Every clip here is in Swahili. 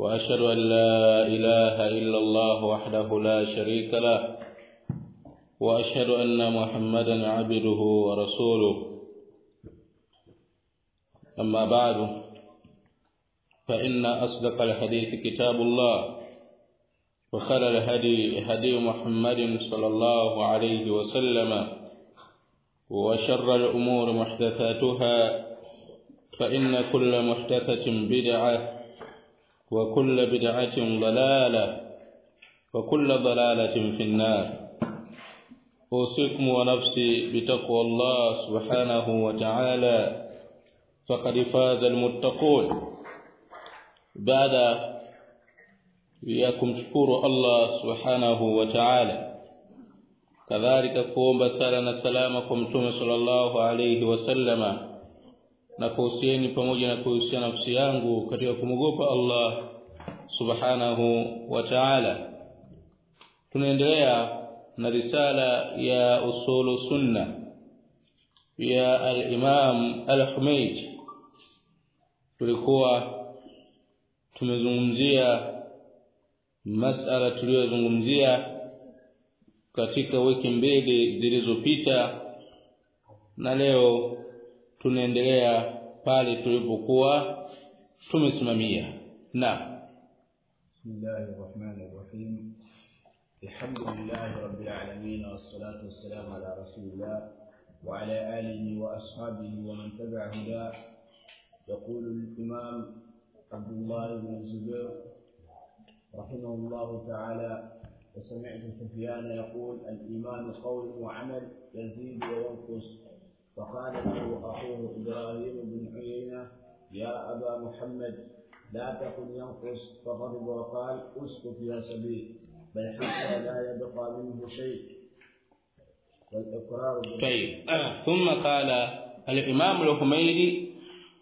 وأشهد أن لا إله إلا الله وحده لا شريك له وأشهد أن محمدا عبده ورسوله. أما بعد فإن أصدق الحديث كتاب الله وخير الهدي هدي محمد صلى الله عليه وسلم وشر الأمور محدثاتها فإن كل محدثة بدعة وكل بدعة ضلالة وكل ضلالة في النار. أوصيكم ونفسي بتقوى الله سبحانه وتعالى. فقد فاز المتقون. بعد وياكم شكور الله سبحانه وتعالى. كذلك قوم بسألنا سلامكم تومي صلى الله عليه وسلم. Na kuhusieni pamoja na kuhusia nafsi yangu katika kumwogopa Allah subhanahu wa ta'ala. Tunaendelea na risala ya usulu sunna ya al-Imam al-Humayd. Tulikuwa tumezungumzia masala tuliyozungumzia katika wiki mbili zilizopita na leo tunaendelea pale tulipokuwa tumesimamia na bismillahir rahmanir rahim alhamdulillahi rabbil alamin wassalatu wassalamu ala rasulillah wa ala alihi wa ashabihi wa man tabi'a huda يقول الإمام عبد الله بن الزبير رحمه الله تعالى وسمعت سفيان يقول الإيمان قول وعمل يزيد وينقص فقال له أخوه إبراهيم بن عيينة يا أبا محمد لا تقل ينقص. فغضب وقال أسكت يا سبيل بل حتى لا يبقى منه شيء. والإقرار طيب. آه. ثم قال الإمام الحميدي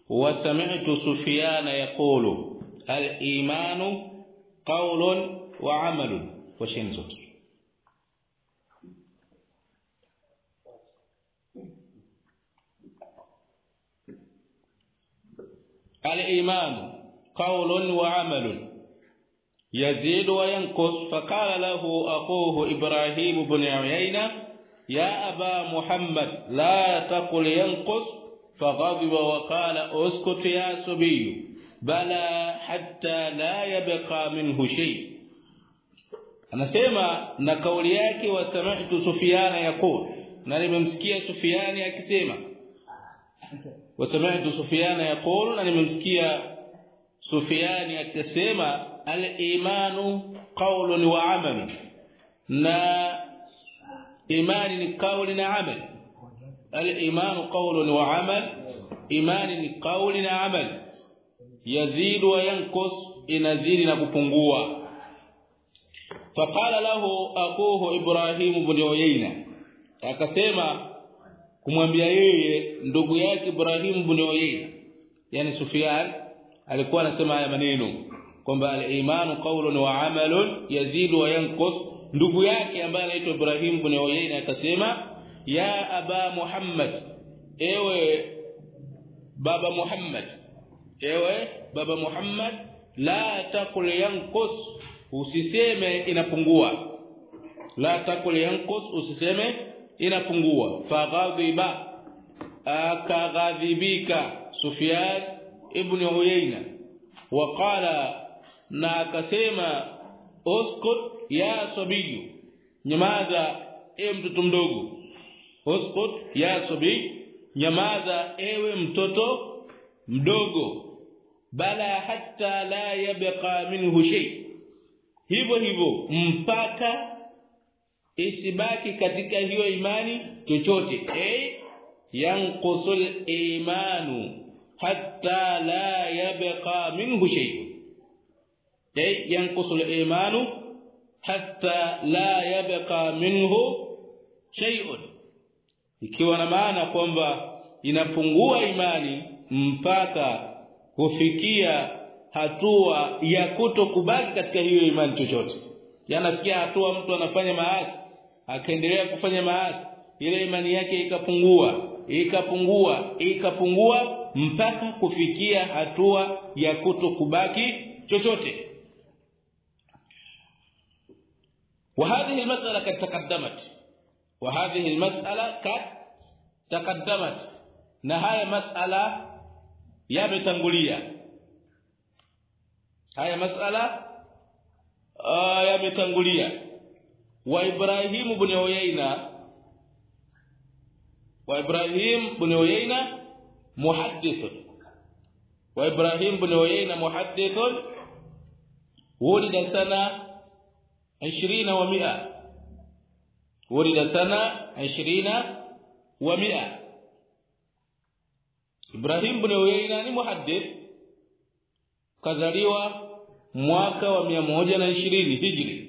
وسمعت سفيان يقول الإيمان قول وعمل. وشين زوت الإيمان قول وعمل. يزيد وينقص. فقال له أخوه إبراهيم بن عيينة يا أبا محمد لا تقل ينقص. فغضب وقال اسكت يا صبي. بلى حتى لا يبقى منه شيء. Anasema na kauli yake wasami'tu Sufyana yaqul na nimemsikia Sufyani akisema. وسمعت سفيان يقول أنا ممسكيا سفيان يتسمى الإيمان قول وعمل نا إيمان قول وعمل. الإيمان قول وعمل إيمان قول وعمل. يزيد وينقص إن ينزل ونقوع فقال له أخوه إبراهيم بن يوينه akasema kumwambia yeye ndugu yake Ibrahim ibn Uyayna yani Sufyan alikuwa anasema haya maneno kwamba al-imanu qawlun wa amalun yazidu wa yanqus. Ndugu yake ambaye anaitwa Ibrahim ibn Uyayna akasema ya aba Muhammad ewe baba Muhammad ewe baba Muhammad la taqul yanqus usiseme inapungua. La taqul yanqus usiseme inapungua. Faghadhiba akaghadhibika Sufyan ibn Uyayna. Waqala na akasema uskut ya sabiyu. Nyamaza e mtoto mdogo. Uskut ya sabiyu. Nyamaza ewe mtoto mdogo. Bala hatta la yabqa minhu shay. Hivyo hivyo mpaka isibaki katika hiyo imani chochote. Eh yanqusul imanu hatta la yabqa minhu shay. Eh yanqusul imanu hatta la yabqa minhu shay'un ikiwa na maana kwamba inapungua imani mpaka kufikia hatua ya kutokubaki katika hiyo imani chochote. Yanafikia hatua mtu anafanya maasi akaendelea kufanya maasi ile imani yake ikapungua ikapungua ikapungua mpaka kufikia hatua ya kutokubaki chochote وهذه المسألة قد تقدمت وهذه المسألة قد تقدمت نهايه مسألة yametangulia haya masala yametangulia wa Ibrahim ibn Uyayna wa Ibrahim ibn Uyayna muhaddith wa Ibrahim ibn Uyayna muhaddith ولد سنه 20 و100 ولد سنه 20 و100 Ibrahim ibn Uyayna ni muhaddith kazaliwa mwaka wa 120 Hijri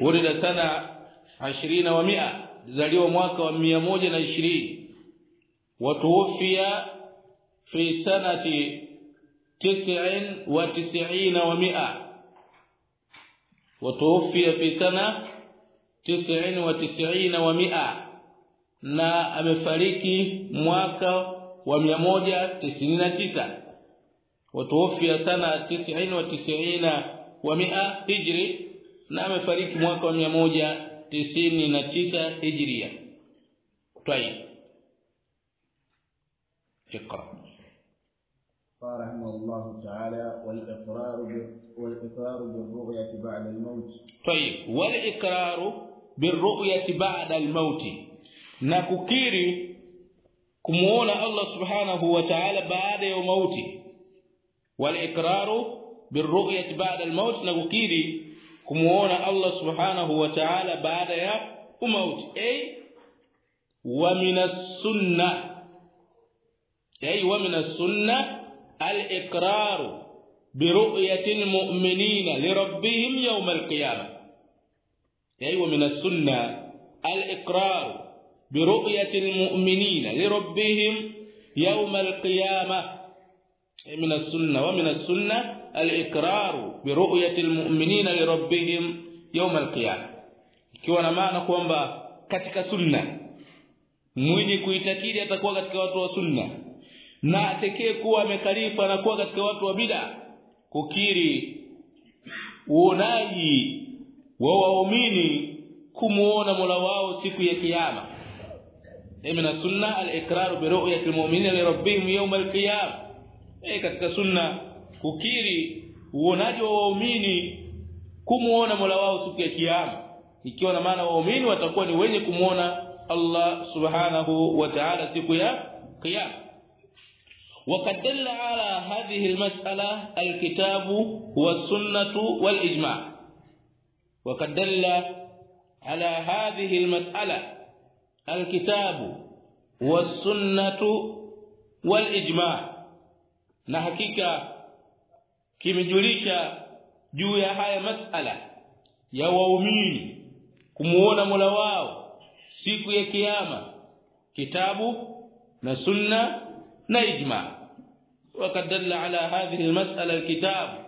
ولد sana 20 wa 100 zaliwa mwaka wa 120 watuwafia fi sanati 99 wa 100 watuwafia fi sana 99 wa 90 wa 100 na amefariki mwaka wa 199 watuwafia sana 90 wa 90 wa 100 hijri Na amefariki mwaka wa 199 hijria طيب اقرا قال رحمه الله تعالى والإقرار والإقرار بالرؤية بعد الموت طيب والإقرار بالرؤية بعد الموت na kukiri kumuona Allah subhanahu wa ta'ala baada ya mauti wal iqraru birru'yati ba'da al-maut na kukiri kumuona Allah subhanahu wa ta'ala baada ya umauti ay wa minas sunnah ay wa minas sunnah al-iqraru برؤيه المؤمنين لربهم يوم القيامه اي ومن السنه الاقرار برؤيه المؤمنين لربهم يوم القيامه من السنه al-ikraru bi ru'yati al-mu'minina li rabbihim yawm al-qiyamah ikiwa na maana kwamba katika sunna mwenye kuitakidi atakuwa katika watu wa sunna na atekee kuwa amekhalifa na kuwa katika watu wa bid'a kukiri uonaji wa waumini kumuona Mola wao siku ya kiyama Ime na sunna al-iqrar bi ru'yati al-mu'minina li rabbihim yawm al-qiyamah. Eh katika sunna kukiri uonaji wa waumini kumuona Mola wao siku ya kiyama ikiwa na maana waumini watakuwa ni wenye kumuona Allah subhanahu wa ta'ala siku ya kiyama وقد دل على هذه المسألة الكتاب والسنة والإجماع وقد دل على هذه المسألة الكتاب والسنة والإجماع na hakika kimejulisha juu ya haya masala ya waumini kumuona Mola wao siku ya kiyama kitabu na sunna na ijma وقد دل على هذه المسألة الكتاب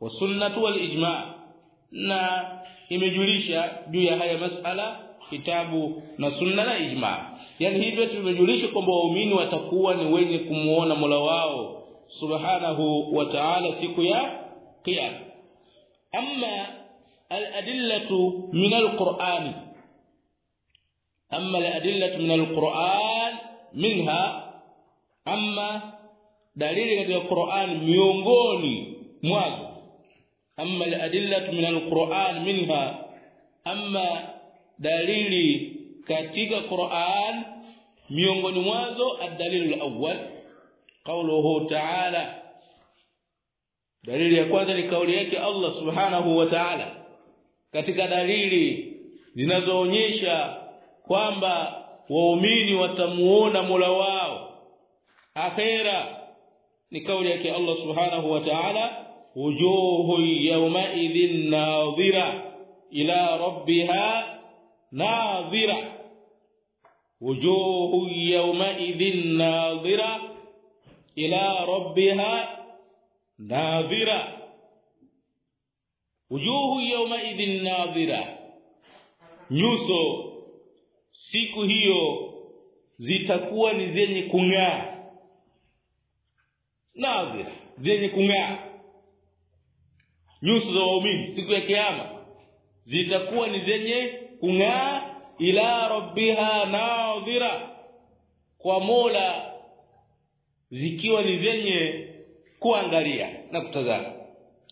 والسنة والإجماع na imejulisha juu ya haya masala kitabu na sunna na ijma yani hivyo tumejulisha kwamba waumini watakuwa ni wenye kumuona Mola wao subhanahu wa ta'ala siku ya qiyam amma al-adillatu min al-Qur'an amma al-adillatu min al-Qur'an minha amma dalili katika Qur'an miongoni mwazo amma al-adillatu min al-Qur'an minha amma dalili katika Qur'an miongoni mwazo ad-dalilu al-awwal qawluhu ta'ala. Dalili ya kwanza ni kauli yake Allah subhanahu wa ta'ala. Katika dalili zinazoonyesha kwamba waumini watamuona Mola wao. Akhera ni kauli yake Allah subhanahu wa ta'ala wujuhu yawma idhin nadhira ila rabbiha nadhira. Wujuhu yawma idhin nadhira ila rabbiha nadhira. Wujuhu yawma idhin nadhira. Nyuso siku hiyo zitakuwa ni zenye kung'aa. Nadhira zenye kung'aa. Nyuso za waumini siku ya kiyama zitakuwa ni zenye kung'aa. Ila rabbiha nadhira. Kwa Mola zikiwa ni zenye kuangalia na kutazama.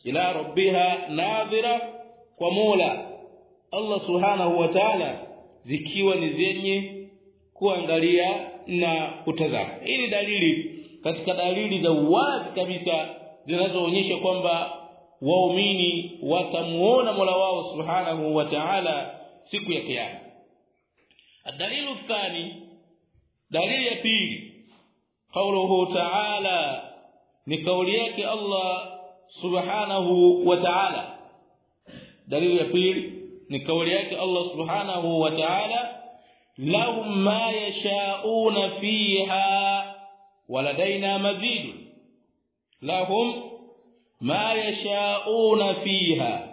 Ila rabbiha nadhira kwa Mola. Allah subhanahu wa ta'ala zikiwa ni zenye kuangalia na kutazama. Hii ni dalili katika dalili za uwazi kabisa zinazoonyesha kwamba waumini watamuona Mola wao subhanahu wa ta'ala siku ya kiyama. Dalilu thani dalili ya pili قوله تعالى ni kauli yake Allah subhanahu wa ta'ala dalili ya pili ni kauli yake Allah subhanahu wa ta'ala lahum ma yasha'una fiha waladaina mazid lahum ma yasha'una fiha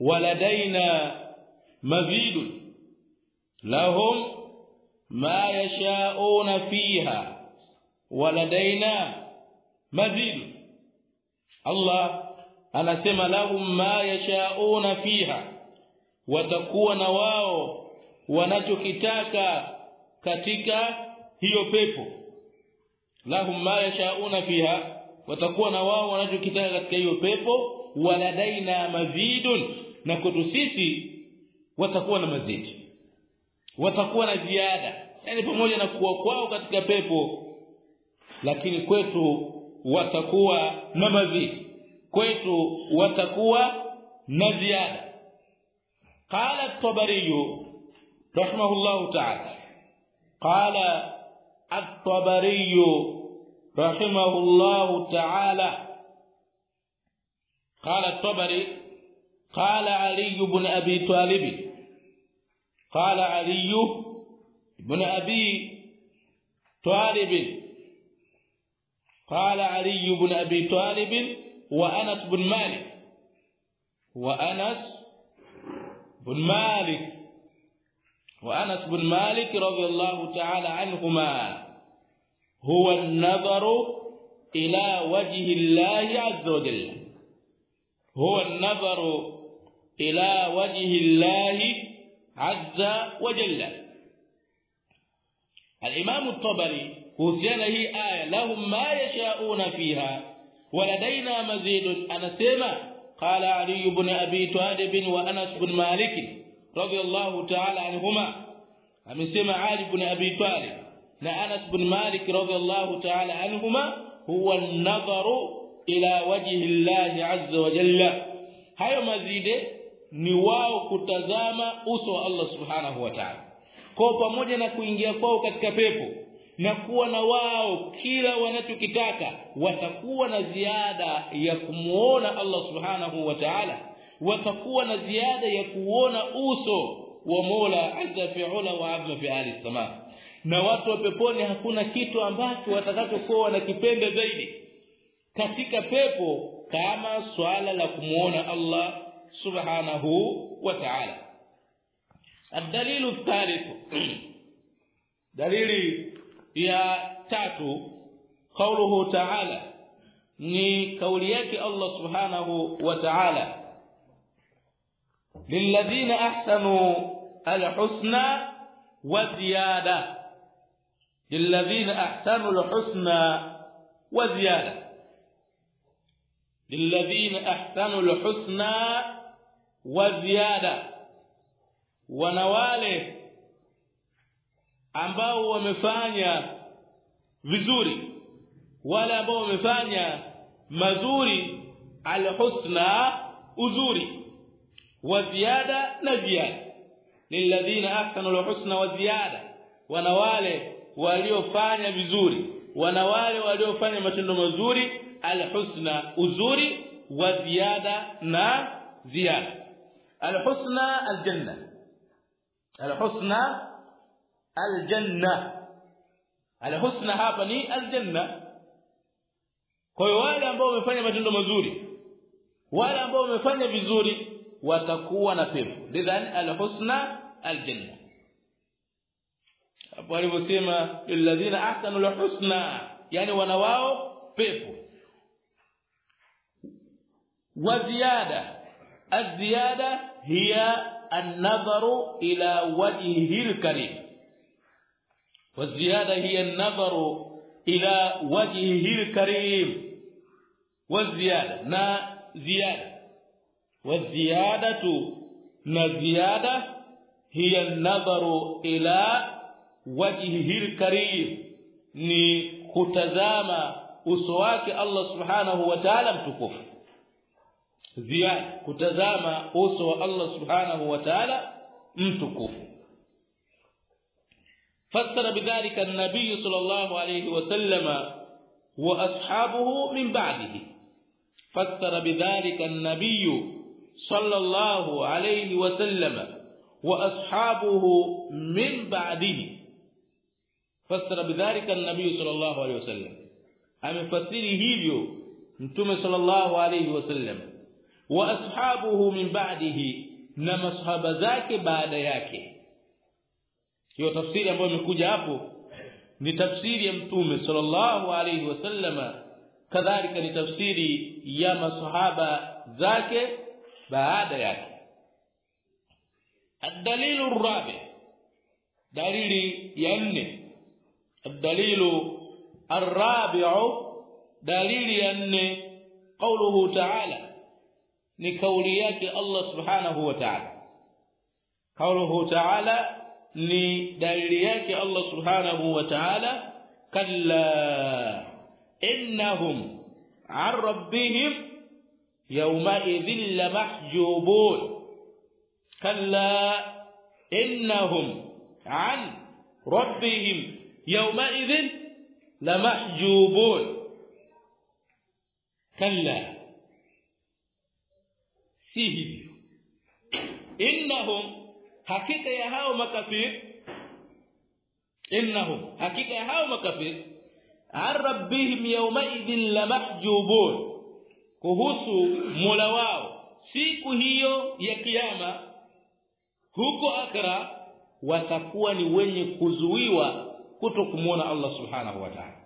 waladaina mazid lahum ma yasha'una fiha waladaina mazid Allah anasema lahum ma yasha'una fiha watakuwa na wao wanachokitaka katika hiyo pepo. Lahum ma yashauna fiha watakuwa na wao wanachokitaka katika hiyo pepo. Waladaina mazidun na kwetu sisi watakuwa na mazidi watakuwa na ziada. Yani pamoja na kuwa kwao katika pepo lakini kwetu watakuwa na mazidi kwetu watakuwa na ziada. قال الطبري رحمه الله تعالى قال الطبري رحمه الله تعالى قال الطبري قال علي بن ابي طالب قال علي بن ابي طالب قال علي بن أبي طالب وأنس بن مالك. وأنس بن مالك. وأنس بن مالك رضي الله تعالى عنهما هو النظر إلى وجه الله عز وجل. هو النظر إلى وجه الله عز وجل. الإمام الطبري كوثيانا هي إيه لهم ما يشاءون فيها ولدينا مزيد. انسمع قال علي بن أبي طالب وأنس بن مالك رضي الله تعالى عنهما. امسمع علي بن أبي طالب وانس بن مالك رضي الله تعالى عنهما هو النظر إلى وجه الله عز وجل. هاي مزيد نواو wao kutazama الله سبحانه وتعالى. Kwa pamoja na kuingia kwao katika pepo na kuwa na wao kila wanachokitaka watakuwa na ziada ya kumuona Allah subhanahu wa ta'ala. Watakuwa na ziada ya kuona uso wa Mola azza fi'ala wa azza fi ali sama na watu wa peponi hakuna kitu ambacho watakachokuwa wanakipenda zaidi katika pepo kama swala la kumuona Allah subhanahu wa ta'ala الدليل الثالث. دليل يا تاتو قوله تعالى ني قولي الله سبحانه وتعالى. للذين أحسنوا الحسنى وزيادة. للذين أحسنوا الحسنى وزيادة. للذين أحسنوا الحسنى وزيادة. Wanawale ambao wamefanya vizuri wale ambao wamefanya mazuri alhusna uzuri wa ziada na ziada. Lilladhina ahsanu alhusna wa ziada wana wale waliofanya vizuri wana wale waliofanya matendo mazuri alhusna uzuri wa ziada na ziada. Alhusna aljanna alhusna aljanna alhusna hapa ni aljanna kwa hiyo wale ambao wamefanya matendo mazuri wale ambao wamefanya vizuri watakuwa na pepo lidhan alhusna aljanna hapo alivyosema lilladhina ahsanu alhusna yani wana wao pepo wa ziyada الزياده هي النظر إلى وجهه الكريم. والزيادة هي النظر إلى وجهه الكريم. والزيادة نا زيادة؟ والزيادة نا زيادة؟ هي النظر إلى وجهه الكريم. ni kutazama uso wake Allah subhanahu wa ziada kutazama uso wa Allah subhanahu wa ta'ala mtukufu fassara bidhalika an-nabiy sallallahu alayhi wa sallama wa ashabuhu min ba'dihi fassara bidhalika an-nabiy sallallahu alayhi wa sallama wa ashabuhu min ba'dihi fassara bidhalika an-nabiy sallallahu alayhi wa sallam amefasiri hivyo mtume sallallahu alayhi wa ashabuhu min ba'dihi na masahaba zake baada yake hiyo tafsiri ambayo imekuja hapo ni tafsiri ya mtume sallallahu alayhi wasallama kadhalika ni tafsiri ya masahaba zake baada yake الدليل الرابع دليل ين الدليل الرابع دليل ين قوله تعالى ni kauli yake Allah subhanahu wa ta'ala kauluhu ta'ala ni dalili yake Allah subhanahu wa ta'ala kalla innahum 'an rabbihim yawma idhil lamahjubun kalla innahum 'an rabbihim yawma idhil lamahjubun kalla si hivyo. Innahum hakika ya hao makafir innahum hakika ya hao makafir arabbihim rabbihim yawma idhin lamahjubun kuhusu mola wao siku hiyo ya kiyama huko akra watakuwa ni wenye kuzuiwa kuto kumuona Allah subhanahu wa ta'ala.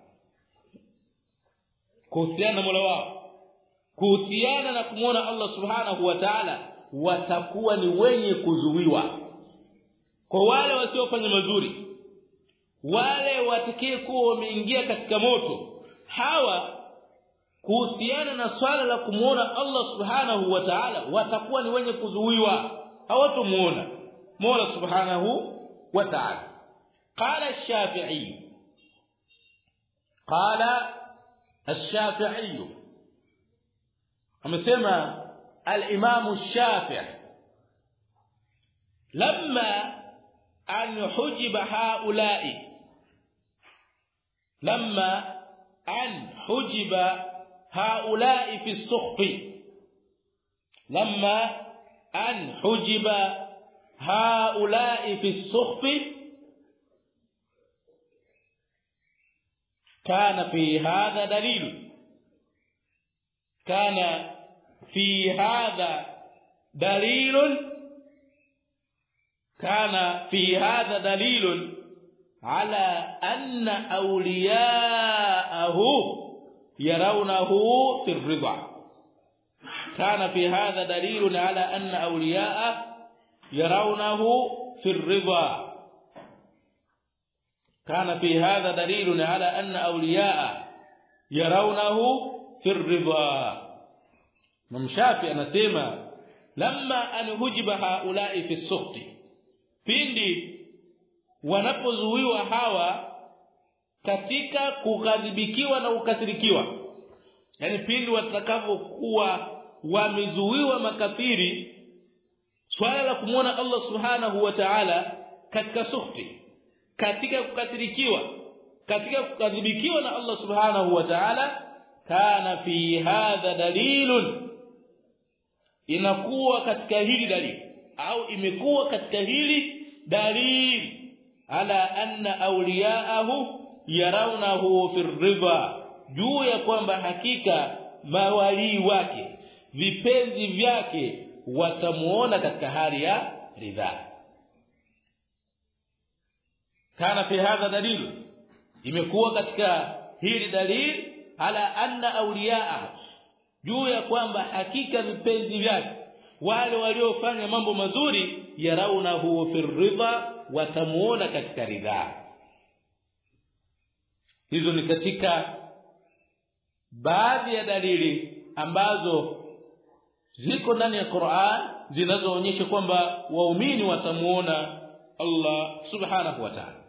Kuhusiana na mola wao kuhusiana na kumwona Allah subhanahu wa ta'ala watakuwa ni wenye kuzuiwa. Kwa wale wasiofanya mazuri wale watakie kuwa wameingia katika moto hawa kuhusiana na swala la kumwona Allah subhanahu wa ta'ala watakuwa ni wenye kuzuiwa. Hawatomuona Mola subhanahu wa ta'ala. Qala ash-shafi'i qala ash-shafi'i امسما الإمام الشافعي. لما أن حجب هؤلاء لما أن حجب هؤلاء في السخف لما أن حجب هؤلاء في السخف كان في هذا دليل. كان في هذا دليل كان في هذا دليل على أن أولياءه يرونه في الرضا. كان في هذا دليل على أن أولياءه يرونه في الرضا. كان في هذا دليل على أن أولياء يرونه firidha ridha. Anasema lamma anhujiba haulai fi sukti pindi wanapozuiwa hawa katika kughadhibikiwa na ukathirikiwa yani pindi watakapokuwa wamezuiwa makafiri swala la kumwona Allah subhanahu wa ta'ala katika sukti katika kukathirikiwa katika kukadhibikiwa na Allah subhanahu wa ta'ala kana fi hadha dalilun inakuwa katika hili dalili au imekuwa katika hili dalili ala anna awliyaahu yarawnahu fi ridha juu ya kwamba hakika mawali wake vipenzi vyake watamuona katika hali ya ridha. Kana fi hadha dalil imekuwa katika hili dalili ala anna awliyaa juu ya kwamba hakika vipenzi vyake wale waliofanya mambo mazuri yaraunahu fi ridha watamuona katika ridha. Hizo ni katika baadhi ya dalili ambazo ziko ndani ya Qur'an zinazoonyesha kwamba waumini watamuona Allah subhanahu wa ta'ala.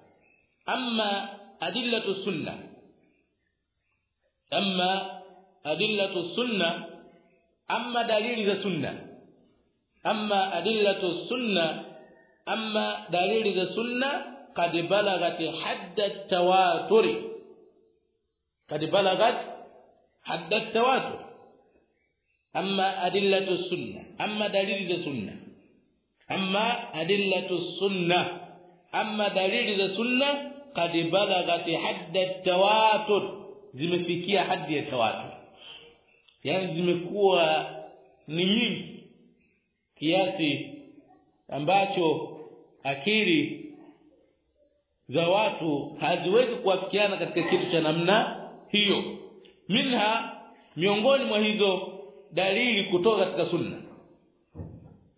Amma adillatu sunnah أما أدلة السنة أما دليل السنة أما أدلة السنة أما دليل السنة قد بلغت حد التواتر. قد بلغت حد التواتر. أما أدلة السنة أما دليل السنة أما أدلة السنة أما دليل السنة قد بلغت حد التواتر. Zimefikia hadi ya tawatu. Yaani zimekuwa ni nyingi kiasi ambacho akili za watu haziwezi kuafikiana katika kitu cha namna hiyo. Minha miongoni mwa hizo dalili kutoka katika sunna.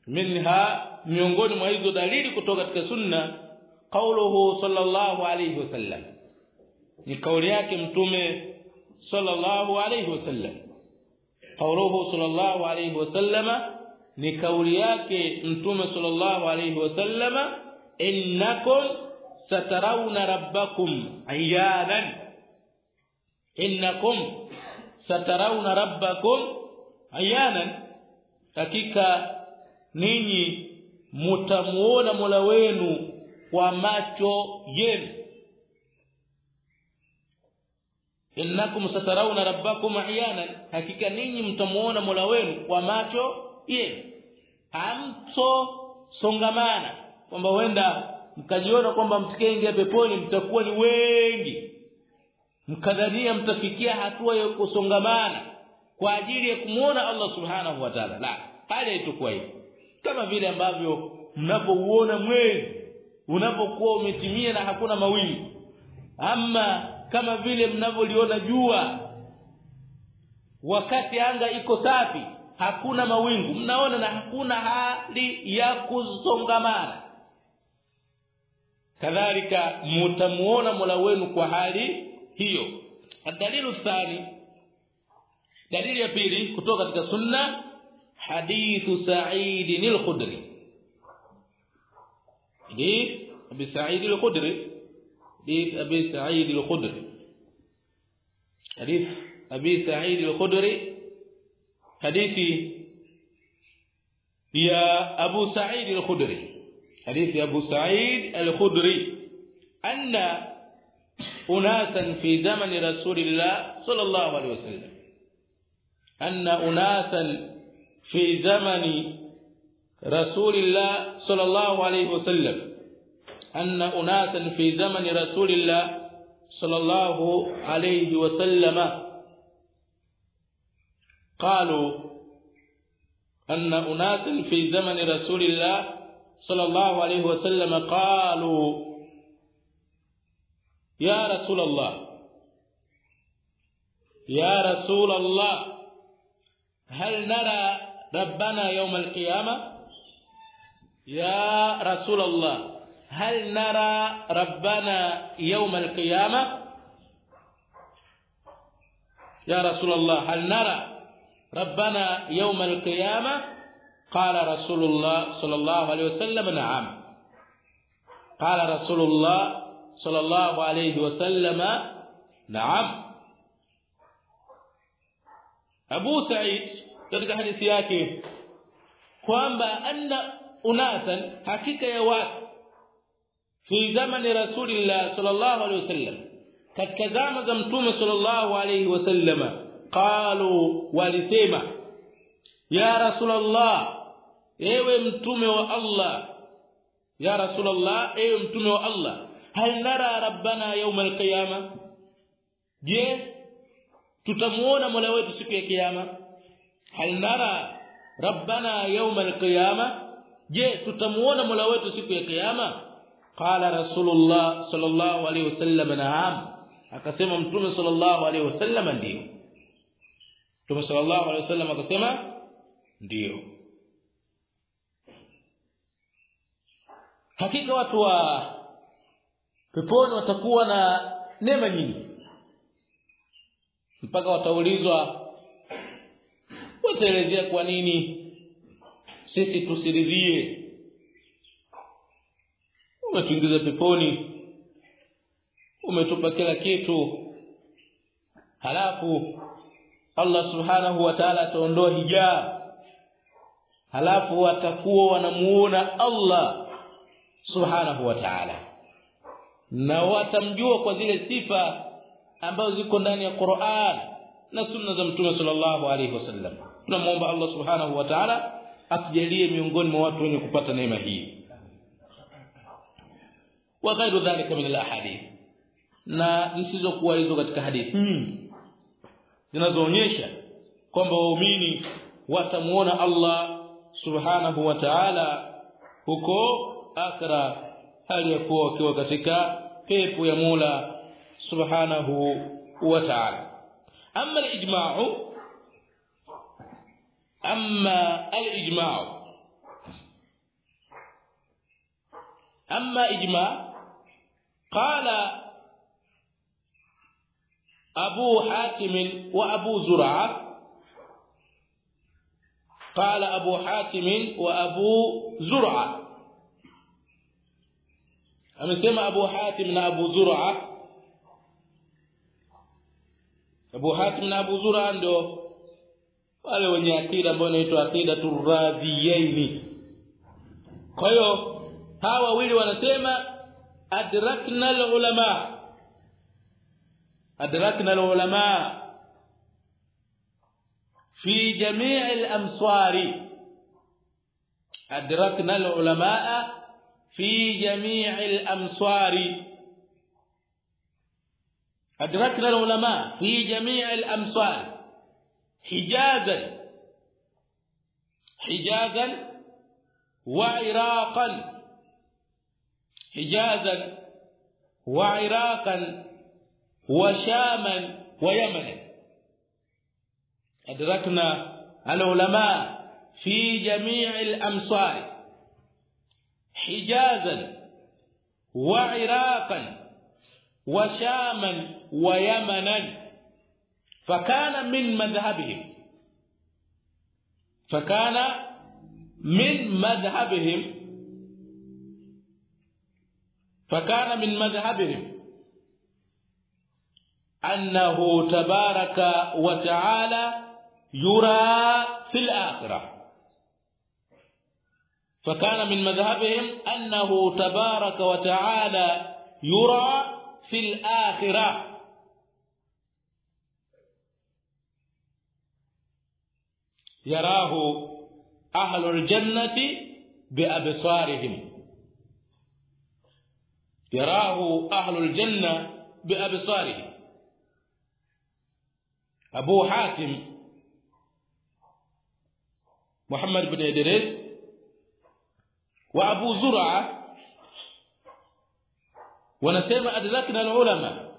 Minha miongoni mwa hizo dalili kutoka katika sunna qauluhu sallallahu alayhi wasallam ni kauli yake mtume sallallahu alayhi wasallam. Kauluhu sallallahu alayhi wasallama ni kauli yake mtume sallallahu alayhi wasallama innakum satarawna rabbakum ayanan innakum satarawna rabbakum ayanan hakika ninyi mutamuona Mola wenu kwa macho yenu innakum satarawna rabbakum ayana. Hakika ninyi mtamuona Mola wenu kwa macho yenu. Hamto songamana. Kwamba wenda mkajiona kwamba mtakayeingia peponi mtakuwa ni wengi. Mkadhania mtafikia hatua ya kusongamana kwa ajili ya kumuona Allah subhanahu wa ta'ala. La pale itakuwa hivyo. Kama vile ambavyo mnapouona mwezi unapokuwa umetimia na hakuna mawingu. Ama kama vile mnavyoliona jua. Wakati anga iko safi hakuna mawingu. Mnaona na hakuna hali ya kuzongamana kadhalika mutamuona Mola wenu kwa hali hiyo. Dalilu thani dalili ya pili kutoka katika sunna hadithu sa'id al-khudri. Hadith abi sa'id al-khudri حديث أبي سعيد الخدري. حديث أبي سعيد الخدري. حديث يا أبو سعيد الخدري. حديث أبو سعيد الخدري. أن أناسا في زمن رسول الله صلى الله عليه وسلم. أن أناسا في زمن رسول الله صلى الله عليه وسلم. أن اناسا في زمن رسول الله صلى الله عليه وسلم قالوا أن اناسا في زمن رسول الله صلى الله عليه وسلم قالوا يا رسول الله يا رسول الله هل نرى ربنا يوم القيامة؟ يا رسول الله هل نرى ربنا يوم القيامة؟ يا رسول الله هل نرى ربنا يوم القيامة؟ قال رسول الله صلى الله عليه وسلم نعم. قال رسول الله صلى الله عليه وسلم نعم. Abu Sa'id katika hadithi yake kwamba anna unasan hakika ya watu في زمن رسول الله صلى الله عليه وسلم. كذاما زمتوم صلى الله عليه وسلم. قالوا ولسيما يا رسول الله أيوه متوم والله. يا رسول الله أيوه متوم والله. هل نرى ربنا يوم القيامة؟ جيه تتمونا ملويت سكي قيامة. هل نرى ربنا يوم القيامة؟ جيه تتمونا ملويت سكي قيامة. Qala rasulullah sallallahu alaihi wasallam naam. Akasema mtume sallallahu alaihi wasallam ndio. Mtume sallallahu alaihi wasallam akasema ndio. Hakika watu wa peponi watakuwa na neema nyingi. Mpaka wataulizwa wataelezea kwa nini sisi tusiridhie umetuingiza peponi umetupa kila kitu. Halafu Allah subhanahu wa ta'ala ataondoa hijab. Halafu watakuwa wanamuona Allah subhanahu wa ta'ala. Na watamjua kwa zile sifa ambazo ziko ndani ya Qur'an na sunna za Mtume sallallahu alaihi wasallam tunamuomba Allah subhanahu wa ta'ala atujalie miongoni mwa watu wenye kupata neema hii wa ghairu dhalika min alahadith. Na zisizokuwa hizo katika hadithi nyingi zinazoonyesha kwamba waumini watamuona Allah subhanahu wa ta'ala huko akhira hali ya kuwa wakiwa katika pepo ya Mola subhanahu wa ta'ala. Amma al-ijma'u amma al-ijma'u amma ijma' qala أبو حاتم وأبو زرعة قال أبو حاتم وأبو زرعة amesema Abu Hatim na Abu Zur'a Abu Hatim na Abu Zur'a ndo wale wenye akida ambao inaitwa akida turadhiyaini kwa hiyo hawa wawili wanasema أدركنا العلماء. أدركنا العلماء في جميع الأمصار. أدركنا العلماء في جميع الأمصار. أدركنا العلماء في جميع الأمصار. حجازا. حجازا وعراقا. حجازا وعراقا وشاما ويمنا. أدركنا العلماء في جميع الأمصار حجازا وعراقا وشاما ويمنا فكان من مذهبهم فكان من مذهبهم فكان من مذهبهم أنه تبارك وتعالى يرى في الآخرة. فكان من مذهبهم أنه تبارك وتعالى يرى في الآخرة. يراه أهل الجنة بأبصارهم. يراه أهل الجنة بأبصارهم أبو حاتم محمد بن إدريس وأبو زرعة wanasema adrakna alulama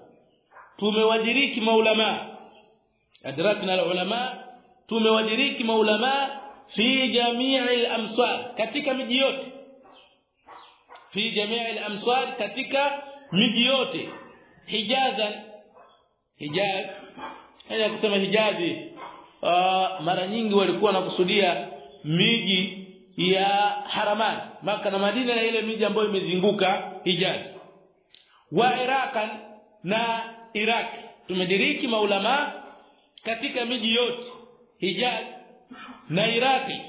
tumewadiriki maulama adrakna alulama tumewadiriki maulama fi jamii al-amsar katika miji yote fi jamii al-amsar katika miji yote. Hijazan hijaz haya kusema hijazi uh, mara nyingi walikuwa wanakusudia miji ya haramani maka na Madina na ile miji ambayo imezunguka Hijaz. Wa Iraqan na Iraq. Tumediriki maulama katika miji yote Hijaz na Iraqi.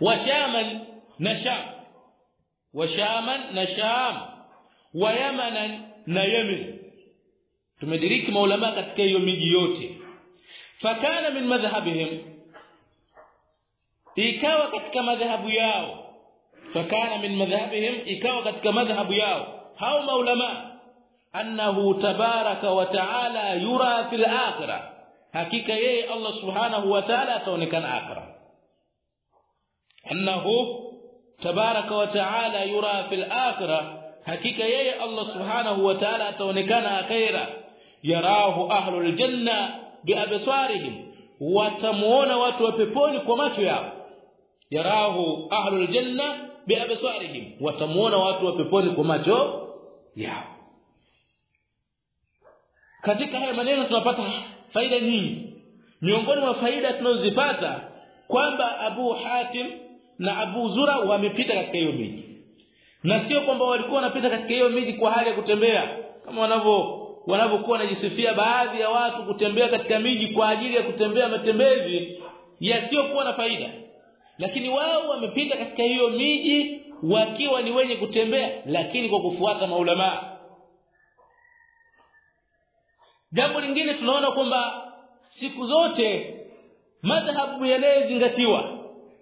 Wa Shaman na Sham Shaman na Sham wa Yaman na Yemen tumediriki maulama katika hiyo miji yote fakana min madhhabihim ikawa katika madhahabu yao fakana min madhhabihim ikawa katika madhhabu yao hao maulama annahu tabaraka wa taala yura fil akhirah hakika yeye Allah subhanahu wa ta'ala ataonekana akhirah annahu tabaraka wa taala yura fil akhirah hakika yeye Allah subhanahu wa ta'ala ataonekana akhirah yarahu ahlul janna biabsarihim watamuona watu wa peponi kwa macho yao yarahu ahlul janna biabsarihim watamuona watu wa peponi kwa macho yao katika haya maneno tunapata faida nyingi miongoni mwa faida tunazozipata kwamba Abu Hatim na Abu Zura wamepita katika hiyo miji. Na sio kwamba walikuwa wanapita katika hiyo miji kwa hali ya kutembea kama wanavyo wanavyokuwa wanajisifia baadhi ya watu kutembea katika miji kwa ajili ya kutembea matembezi yasiyokuwa na faida. Lakini wao wamepita katika hiyo miji wakiwa ni wenye kutembea lakini kwa kufuata maulama. Jambo lingine tunaona kwamba siku zote madhhabu yanayozingatiwa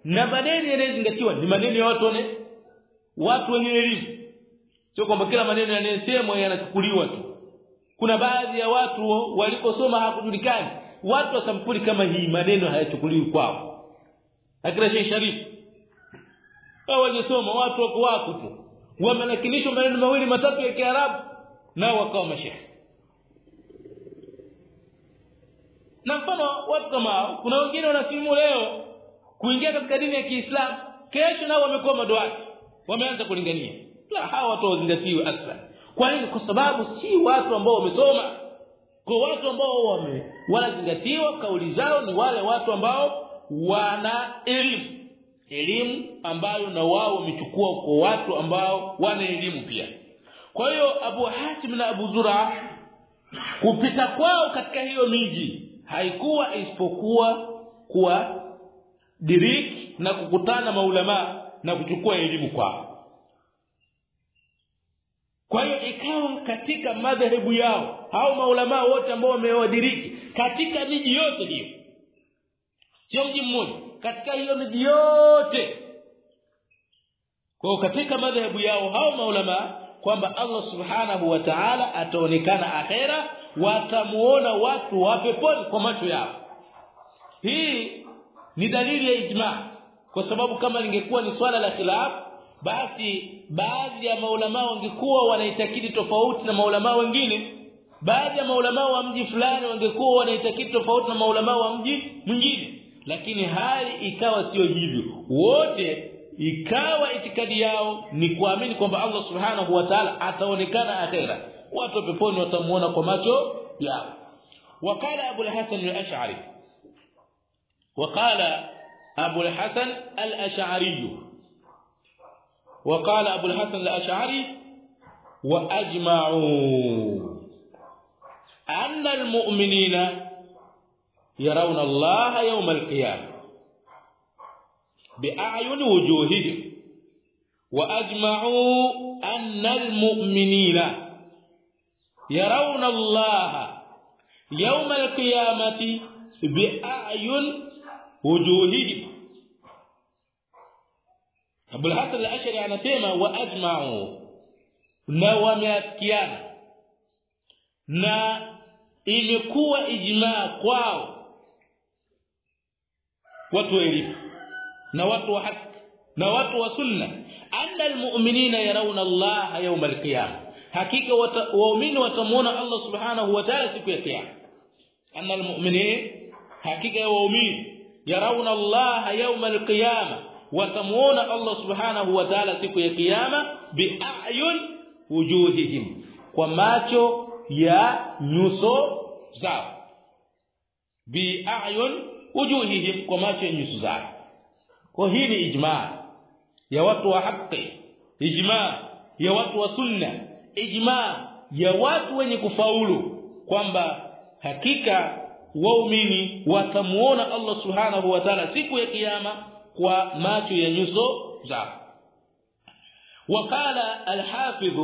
na maneno yanayozingatiwa ni maneno ya watu wane watu wenye elimu. Sio kwamba kila maneno yanayosemwa yanachukuliwa tu. Kuna baadhi ya watu walikosoma hakujulikani. Watu wa sampuli kama hii maneno hayachukuliwi kwao. Akira Sheikh Sharif wajisoma watu wako wako tu? Wamelakinishwa maneno mawili matatu ya Kiarabu nao wakawa mashehe. Na mfano watu kama kuna wengine wanasimu leo kuingia katika dini ya Kiislamu kesho nao wamekuwa madoati wameanza kulingania. La hawa watu wazingatiwe asla kwa nini? Kwa sababu si watu ambao wamesoma. Kwa watu ambao wame wanazingatiwa kauli zao ni wale watu ambao wana elimu. Elimu ambayo na wao wamechukua kwa watu ambao wana elimu pia. Kwa hiyo Abu Hatim na Abu Zura kupita kwao katika hiyo miji haikuwa isipokuwa kuwa diriki na kukutana maulama na kuchukua elimu kwao. Kwa hiyo ikawa katika madhehebu yao au maulama wote ambao wamewadiriki katika miji yote hiyo sio mji mmoja katika hiyo miji yote kwa katika madhehebu yao hao maulama kwamba Allah subhanahu wa ta'ala ataonekana akhera watamuona watu wa peponi kwa macho yao. Hii ni dalili ya ijma. Kwa sababu kama lingekuwa ni swala la khilaf basi baadhi ya maulama wangekuwa wanaitakidi tofauti na maulama wengine. Baadhi ya maulama wa mji fulani wangekuwa wanaitakidi tofauti na maulama wa mji mwingine. Lakini hali ikawa sio hivyo. Wote ikawa itikadi yao ni kuamini kwamba Allah subhanahu wa ta'ala ataonekana akhera. Watu peponi watamuona kwa macho yao. وقال ابو الحسن الاشعري وقال أبو الحسن الأشعري. وقال أبو الحسن الأشعري وأجمعوا أن المؤمنين يرون الله يوم القيامة بأعين وجوههم وأجمعوا أن المؤمنين يرون الله يوم القيامة بأعين وجوههم Abul Hasan al-Ashari anasema wa ajma'u na wameafikiana na imekuwa ijmaa kwao watu wa elimu na watu wa haki na watu wa sunna anna almu'minina yarawna Allah yawm al-qiyamah hakika waumini watamuona Allah subhanahu wa ta'ala siku ya kiyama anna almu'minin hakika waumini yarawna Allah yawm al-qiyamah watamuona Allah subhanahu wa ta'ala siku ya kiyama bi'ayun wujuhihim. Kwa macho ya nyuso zao. Bi'ayun wujuhihim kwa macho ya nyuso zao. Kwa hii ni ijma ya watu wa haki ijma ya watu wa sunna ijma ya watu wenye kufaulu kwamba hakika waumini watamuona Allah subhanahu wa ta'ala siku ya kiyama kwa macho ya nyuso zao. وقال الحافظ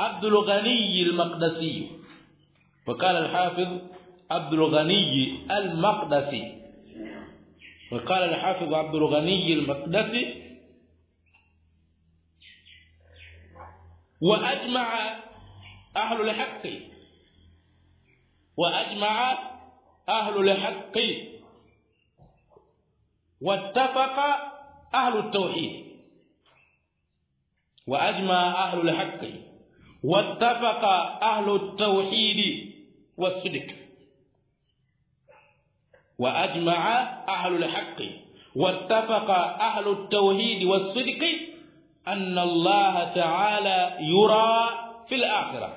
عبد الغني المقدسي وقال الحافظ عبد الغني المقدسي وقال الحافظ عبد الغني المقدسي واجمع أهل الحق واجمع أهل الحق. واتفق أهل التوحيد. وأجمع أهل الحق. واتفق أهل التوحيد والصدق. وأجمع أهل الحق. واتفق أهل التوحيد والصدق أن الله تعالى يرى في الآخرة.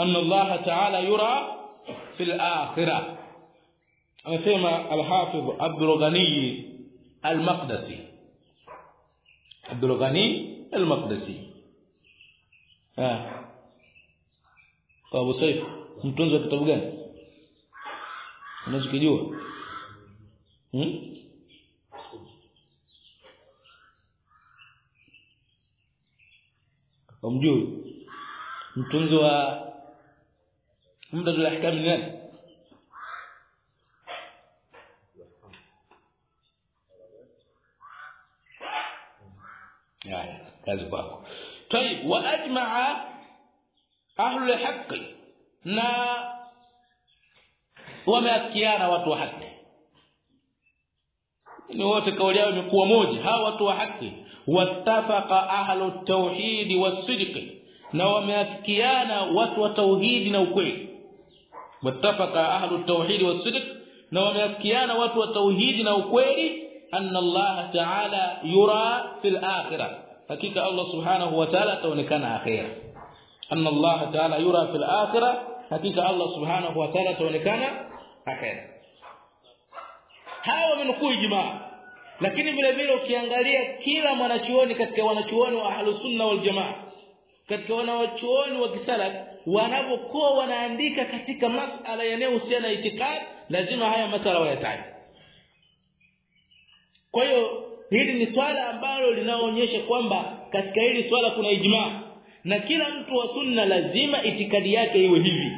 أن الله تعالى يرى fi akhirah. Anasema al-Hafidh Abdul Ghani al-Maqdisi. Kwa Abu Saif mtunzi wa kitabu gani? Unachokijua? Hmm? umjui? Mtunzi wa mdatul ahkam ni nani haya kazi kwako طيب واجمع اهل الحق na wameafikiana watu wa haki ni wote kauli yao imekuwa moja hawa watu wa haki wattafaqa ahlu tauhid was-sidq na wameafikiana watu wa tauhidi na ukweli Wattafaqa ahlu tauhid was-sidq na wameafikiana watu wa tauhidi na ukweli anna Allah ta'ala yura fil akhirah hakika Allah subhanahu wa ta'ala ataonekana akhira anna Allah ta'ala yura fil akhirah hakika Allah subhanahu wa ta'ala ataonekana akhira hawa wamenukuu ijmaa lakini vile vile ukiangalia kila mwanachuoni katika wanachuoni wa ahlus sunna wal jamaa katika wanawachuoni wa kisalaf wanapokuwa wanaandika katika masala yanayohusiana na itikad lazima haya masala wayataje kwa hiyo hili ni swala ambalo linaonyesha kwamba katika hili swala kuna ijma. Na kila mtu wa sunna lazima itikadi yake iwe hivi.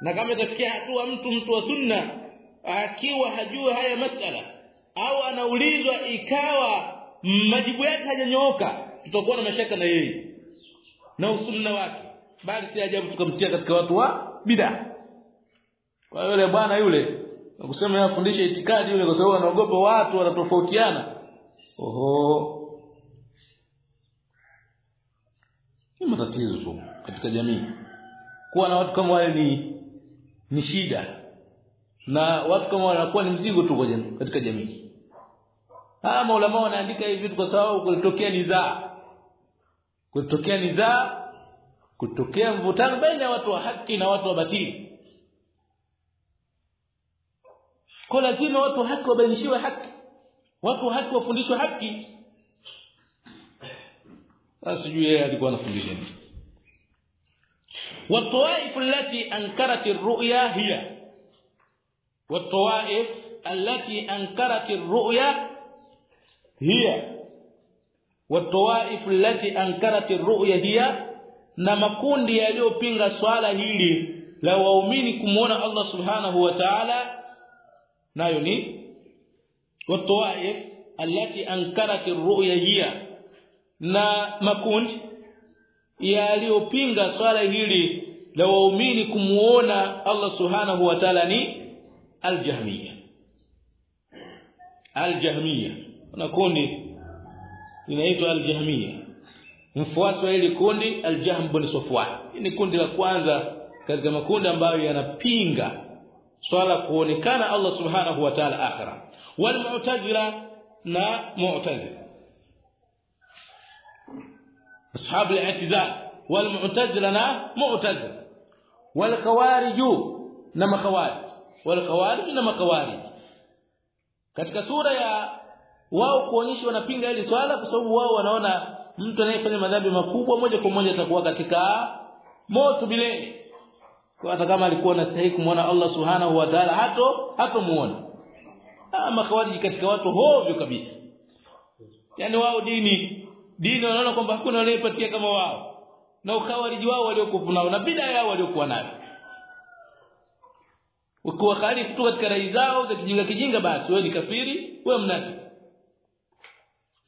Na kama itafikia hatua mtu mtu wa sunna akiwa hajua haya masala au anaulizwa ikawa majibu yake hajanyooka tutakuwa na mashaka na yeye na usunna wake. Bali si ajabu tukamtia katika watu wa bid'a. Kwa yule bwana yule nakusema yafundishe itikadi yule kwa sababu anaogopa watu wanatofautiana. Oho. Ni matatizo tu katika jamii. Kuwa na watu kama wale ni ni shida. Na watu kama wanakuwa ni mzigo tu kwa jamii katika jamii. Ah maulama wanaandika hivi kwa sababu kulitokea nizaa kulitokea nizaa kutokea mvutano baina ya watu wa haki na watu wa batili kwa lazima watu wa haki wabainishiwe haki watu wa haki wafundishwe haki sasa sijui yeye alikuwa anafundisha nini والطوائف التي انكرت الرؤيا هي والطوائف التي انكرت الرؤيا هي والطوائف التي ankarat ar-ru'ya hiya na makundi yaliyopinga swala hili la waumini kumuona Allah subhanahu wa ta'ala nayo ni watawaif allati ankarat ar-ru'ya hiya. Na makundi yaliyopinga swala hili la waumini kumuona Allah subhanahu wa ta'ala ni al-jahmiyya al-jahmiyya na kundi linaitwa al-jahmiyya mfuasi wa hili kundi al-jahm bin safwan ni kundi la kwanza katika makundi ambayo yanapinga swala kuonekana Allah subhanahu wa ta'ala akhira. Wal mu'tazila na mu'tazila. Ashab al-i'tizal. Wal mu'tazila na mu'tazila. Wal khawarij na makhawarij. Wal khawarij na makhawarij. Katika sura ya wao kuonyesha wanapinga hili swala kwa sababu wao wanaona mtu anayefanya madhambi makubwa moja kwa moja atakuwa katika moto kwa hata kama alikuwa anastahili kumwona Allah subhanahu wa ta'ala hato hatomuona. Ama kawaji katika watu hovyo kabisa. Yani wao dini dini wanaona kwamba hakuna anayepatia kama wao. Na ukawariji wao waliokuwa nao na bid'a yao waliokuwa nayo. Ukiwa khalifu tu katika rai zao za kijinga kijinga basi wewe ni kafiri wewe mnafiki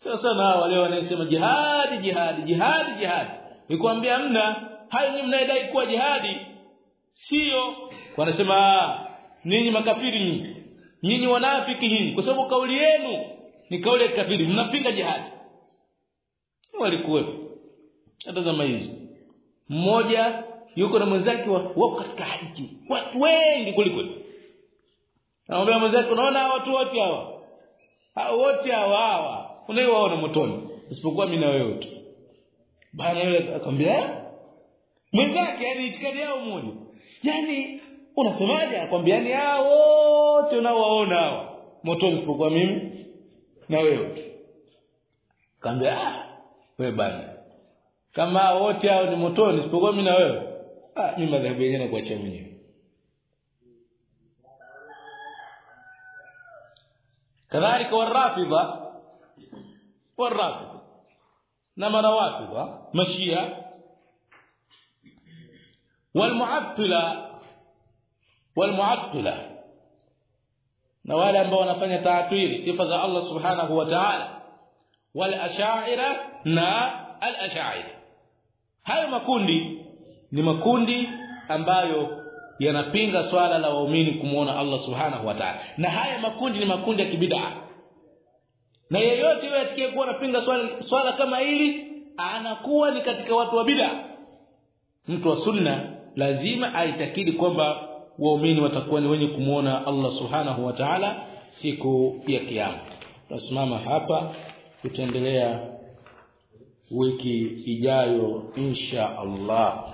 sasa na wale wanaosema jihadi jihadi jihadi jihadi. Nikwambia mna hayo ni mnaidai kuwa jihadi. Sio wanasema ninyi makafiri nyinyi. Nyinyi wanafiki nyinyi kwa sababu kauli yenu ni kauli ya kafiri mnapinga jihadi. Walikuwepo. Hata zama hizo mmoja yuko na mwenzake wako katika haji watu wengi kuliko anamwambia mwenzake unaona watu wote hawa? Hao wote hawa hawa kulewa wao na motoni. Isipokuwa mimi na wewe tu. Bana yule akamwambia eh? mwenzake yani itikadi yao moja yani unasemaje? Akwambia akwambiani hao wote unaowaona hao motoni isipokuwa mimi na wewe kaambia ah wewe bana. Kama wote hao ni motoni isipokuwa mimi na wewe ah mimi madhabu yenyewe na kuacha mimi kadhalika warafidha والرافضه نما روافضه مشيئه والمعطله والمعطله na wale ambao wanafanya taatwili sifa za Allah subhanahu wa ta'ala wal ash'ira na al ash'ira hayo makundi ni makundi ambayo yanapinga swala la waumini kumuona Allah subhanahu wa ta'ala na haya makundi ni makundi ya kibid'a na yeyote yule atakaye kuwa anapinga swala, swala kama hili anakuwa ni katika watu wa bid'a. Mtu wa sunna lazima aitakidi kwamba waumini watakuwa ni wenye kumuona Allah subhanahu wa ta'ala siku ya kiyama. Tunasimama hapa tutaendelea wiki ijayo insha Allah